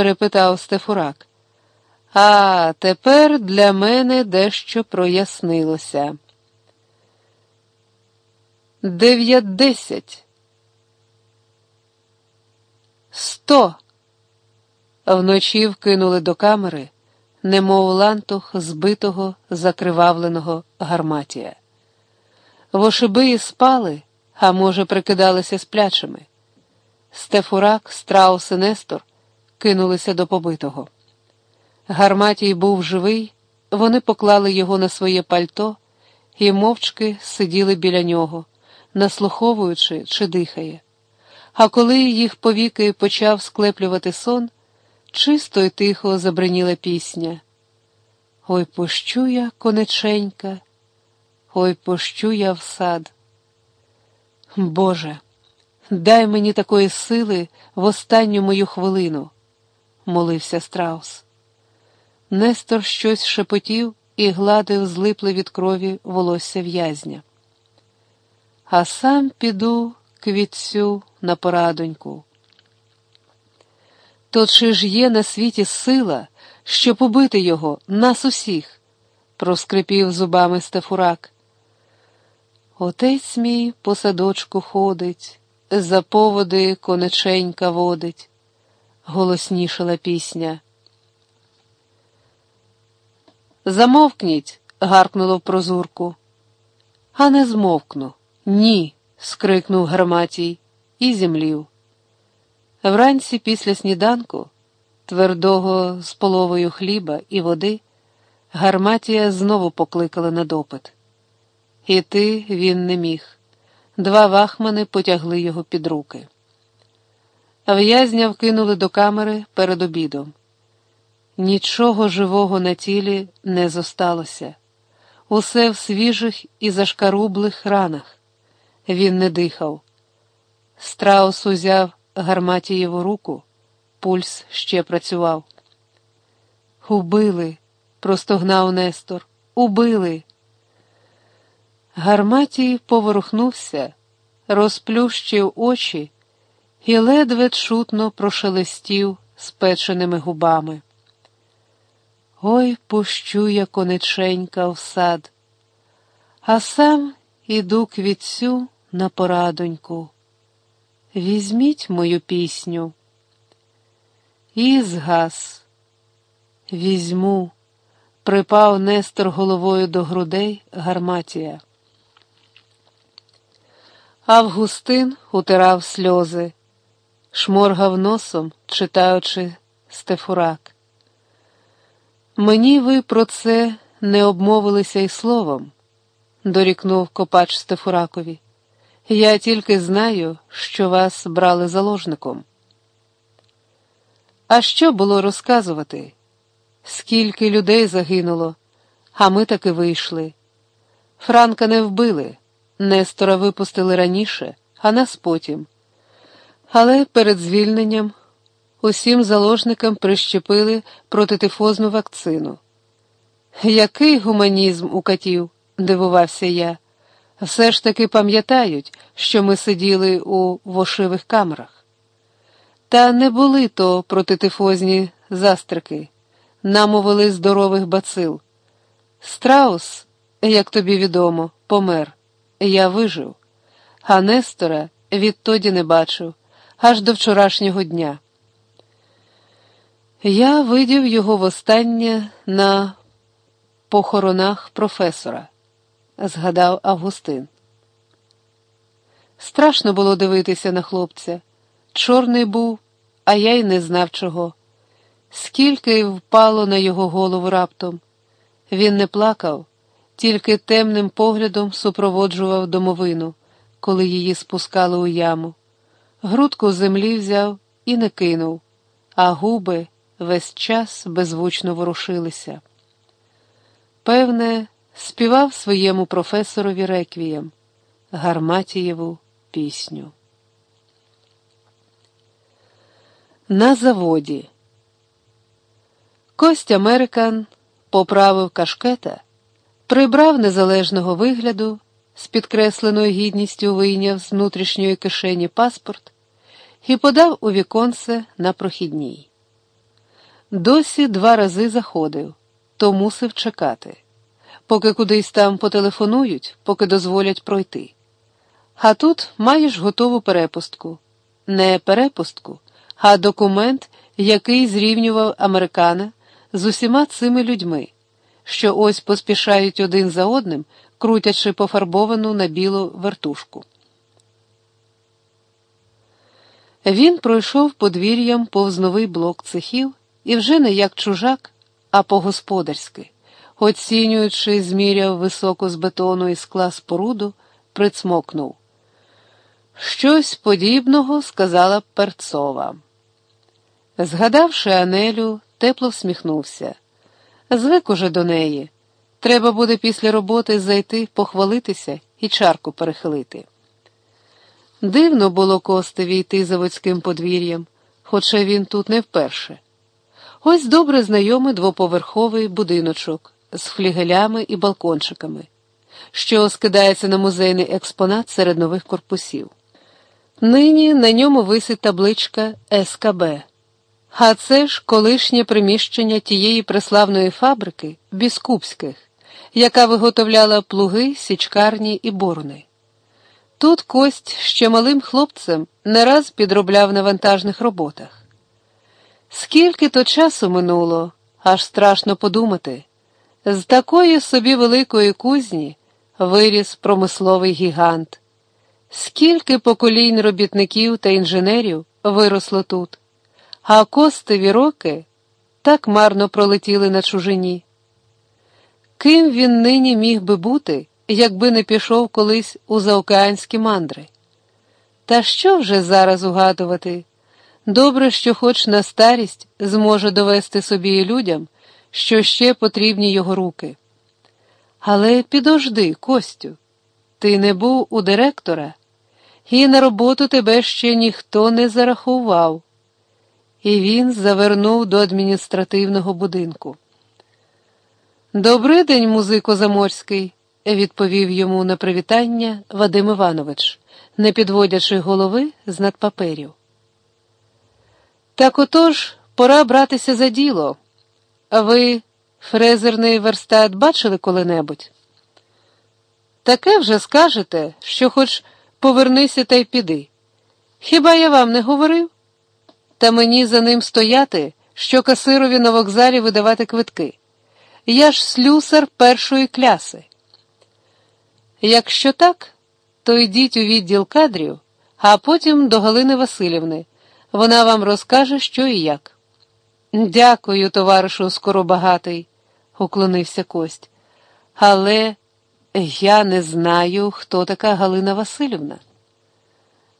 перепитав Стефурак. А тепер для мене дещо прояснилося. Дев'ять десять. Сто. Вночі вкинули до камери, немов лантух збитого, закривавленого гарматія. Вошибиї спали, а може, прикидалися сплячими. Стефурак, страус і Нестор кинулися до побитого. Гарматій був живий, вони поклали його на своє пальто і мовчки сиділи біля нього, наслуховуючи, чи дихає. А коли їх повіки почав склеплювати сон, чисто й тихо забриніла пісня. Ой, пощу я, конеченька, ой, пощу я в сад. Боже, дай мені такої сили в останню мою хвилину, молився страус. Нестор щось шепотів і гладив злипле від крові волосся в'язня. А сам піду к вітцю на порадоньку. То чи ж є на світі сила, щоб убити його, нас усіх? проскрипів зубами Стефурак. Отець мій по садочку ходить, за поводи конеченька водить, голоснішала пісня. Замовкніть, гаркнуло в прозурку. А не змовкну. Ні. скрикнув Гарматій і зімлів. Вранці після сніданку, твердого з половою хліба і води, Гарматія знову покликали на допит. Іти він не міг. Два вахмани потягли його під руки. В'язня вкинули до камери перед обідом. Нічого живого на тілі не зосталося, усе в свіжих і зашкарублих ранах. Він не дихав. Страус узяв Гарматієву руку, пульс ще працював. Убили, простогнав Нестор. Убили. Гарматій поворухнувся, розплющив очі і ледве чутно прошелестів спеченими губами. Ой, пущу я конеченька в сад, а сам іду к вітцю на порадоньку. Візьміть мою пісню. І згас. Візьму, припав Нестор головою до грудей Гарматія. Августин утирав сльози, шморгав носом, читаючи Стефурак. Мені ви про це не обмовилися й словом, дорікнув копач Стефуракові. Я тільки знаю, що вас брали заложником. А що було розказувати? Скільки людей загинуло, а ми таки вийшли. Франка не вбили, Нестора випустили раніше, а нас потім. Але перед звільненням усім заложникам прищепили протитифозну вакцину. Який гуманізм у катів, дивувався я. Все ж таки пам'ятають, що ми сиділи у вошивих камерах. Та не були то протитифозні застрики, нам увели здорових бацил. Страус, як тобі відомо, помер. Я вижив, а Нестора відтоді не бачив, аж до вчорашнього дня. Я видів його востаннє на похоронах професора, згадав Августин. Страшно було дивитися на хлопця. Чорний був, а я й не знав чого. Скільки впало на його голову раптом. Він не плакав, тільки темним поглядом супроводжував домовину, коли її спускали у яму. Грудку землі взяв і не кинув, а губи весь час беззвучно ворушилися. Певне, співав своєму професорові реквієм Гарматієву пісню. На заводі Кость Американ поправив кашкета, прибрав незалежного вигляду, з підкресленою гідністю вийняв з внутрішньої кишені паспорт і подав у віконце на прохідній. Досі два рази заходив, то мусив чекати, поки кудись там потелефонують, поки дозволять пройти. А тут маєш готову перепустку. Не перепустку, а документ, який зрівнював американа з усіма цими людьми, що ось поспішають один за одним, крутячи пофарбовану на білу вертушку. Він пройшов подвір'ям повз новий блок цехів і вже не як чужак, а по-господарськи, оцінюючи, зміряв високу з бетону і скла споруду, прицмокнув. Щось подібного сказала Перцова. Згадавши Анелю, тепло всміхнувся. Звик уже до неї. Треба буде після роботи зайти, похвалитися і чарку перехилити. Дивно було Костеві йти заводським подвір'ям, хоча він тут не вперше. Ось добре знайомий двоповерховий будиночок з флігелями і балкончиками, що скидається на музейний експонат серед нових корпусів. Нині на ньому висить табличка СКБ. А це ж колишнє приміщення тієї преславної фабрики Біскупських, яка виготовляла плуги, січкарні і борни. Тут кость ще малим хлопцем не раз підробляв на вантажних роботах. Скільки то часу минуло, аж страшно подумати, з такої собі великої кузні виріс промисловий гігант. Скільки поколінь робітників та інженерів виросло тут, а костеві роки так марно пролетіли на чужині. Ким він нині міг би бути, якби не пішов колись у заокеанські мандри? Та що вже зараз угадувати? Добре, що хоч на старість зможе довести собі і людям, що ще потрібні його руки. Але підожди, Костю, ти не був у директора і на роботу тебе ще ніхто не зарахував. І він завернув до адміністративного будинку. «Добрий день, музико Заморський, відповів йому на привітання Вадим Іванович, не підводячи голови з надпаперів. Так отож, пора братися за діло. А ви фрезерний верстат бачили коли-небудь? Таке вже скажете, що хоч. Повернися та й піди. Хіба я вам не говорив? Та мені за ним стояти, що касирові на вокзалі видавати квитки. Я ж слюсар першої кляси. Якщо так, то йдіть у відділ кадрів, а потім до Галини Васильівни. Вона вам розкаже, що і як. Дякую, товаришу Скоробагатий, уклонився кость. Але. Я не знаю, хто така Галина Васильівна.